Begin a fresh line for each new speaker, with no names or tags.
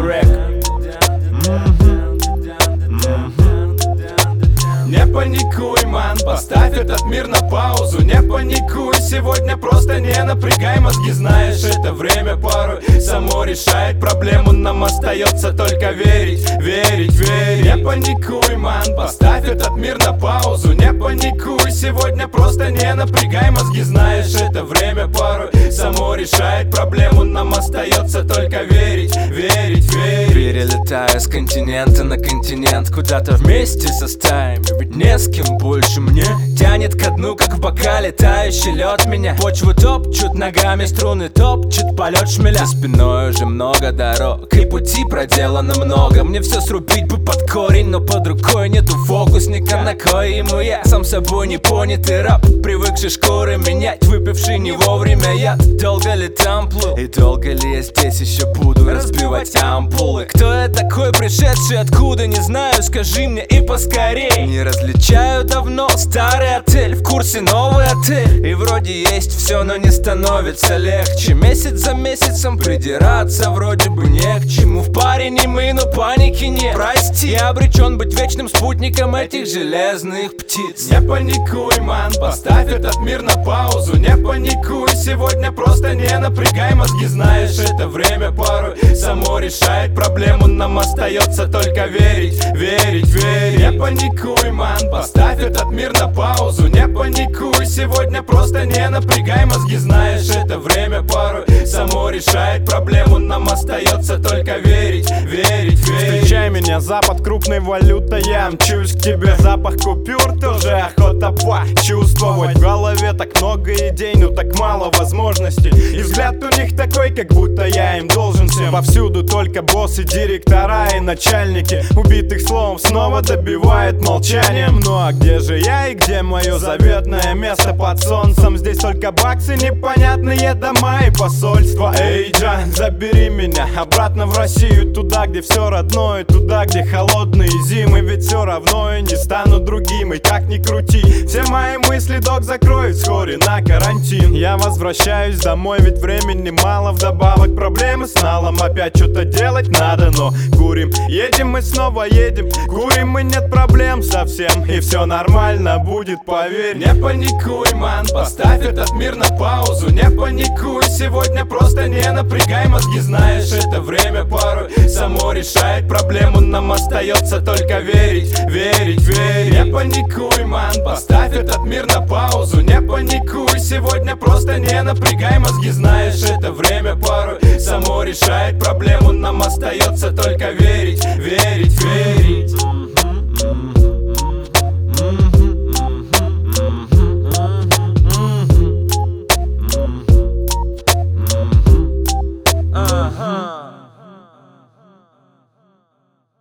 Рек Не паникуй, ман, поставь этот мир на паузу. Не паникуй, сегодня просто не напрягай мозги. Знаешь, это время порой само решает проблему. Нам остается только верить, верить, верить. Не паникуй, ман, поставь этот мир на паузу. Не паникуй, сегодня просто не напрягай мозги. Знаешь, это время порой само решает проблему. Нам остается только верить.
Перелетая с континента на континент Куда-то вместе со стаями. Ведь не с кем больше мне Тянет ко дну, как в бокале тающий лед меня. Почву топчут ногами, струны топчут полет шмеля. За спиной уже много дорог И пути проделано много. Мне все срубить бы под корень Но под рукой нету фокусника На кой ему я? Сам собой не понятый раб Привыкший шкуры менять Выпивший не вовремя я Долго ли там плыл И долго ли я здесь еще буду Разбивать ампулы? Кто я такой пришедший откуда Не знаю, скажи мне и поскорей. Не различаю давно Старый отель в курсе новый отель. И вроде есть все, но не становится легче. Месяц за месяцем придираться вроде бы не к чему. В паре не мы, но паники нет. Прости, я обречен быть вечным спутником этих железных птиц.
Не паникуй, ман, поставь этот мир на паузу. Не паникуй сегодня, просто не напрягай мозги. Знаешь, это время само решает проблему Нам остается только верить, верить, верить. Не паникуй, ман, поставь этот мир на паузу. Не паникуй сегодня, просто не напрягай мозги. Знаешь, это время решает проблему Нам остается только верить, верить, верить.
Встречай меня, запад крупной валютой Я мчусь к тебе, запах купюр Тоже охота почувствовать В голове так много идей, но так мало возможностей. И взгляд у них такой, как будто я им должен всем. Повсюду только боссы, директора и начальники. Убитых словом снова добивает молчанием. Ну а где же я и где мое заветное место? Под солнцем Здесь только баксы, непонятные дома и посольства Эй, Джан, забери меня обратно в Россию Туда, где все родное, туда, где холодные зимы Ведь все равно я не стану другим, и как ни крути. Все мои мысли док закроют вскоре на карантин. Я возвращаюсь домой, ведь времени мало. Вдобавок проблемы с налом, опять что-то делать надо Но курим, едем мы снова едем. Курим и нет проблем совсем. И все нормально будет, поверь.
Не паникуй, ман, поставь этот мир на паузу. Не паникуй сегодня, просто не напрягай мозги. Знаешь, это время порой само решает проблему. Нам остается только верить, верить, верить Не паникуй, ман, поставь этот мир на паузу. Не паникуй сегодня, просто не напрягай мозги. Знаешь, это время порой само решает проблему. Нам остается только верить, верить, верить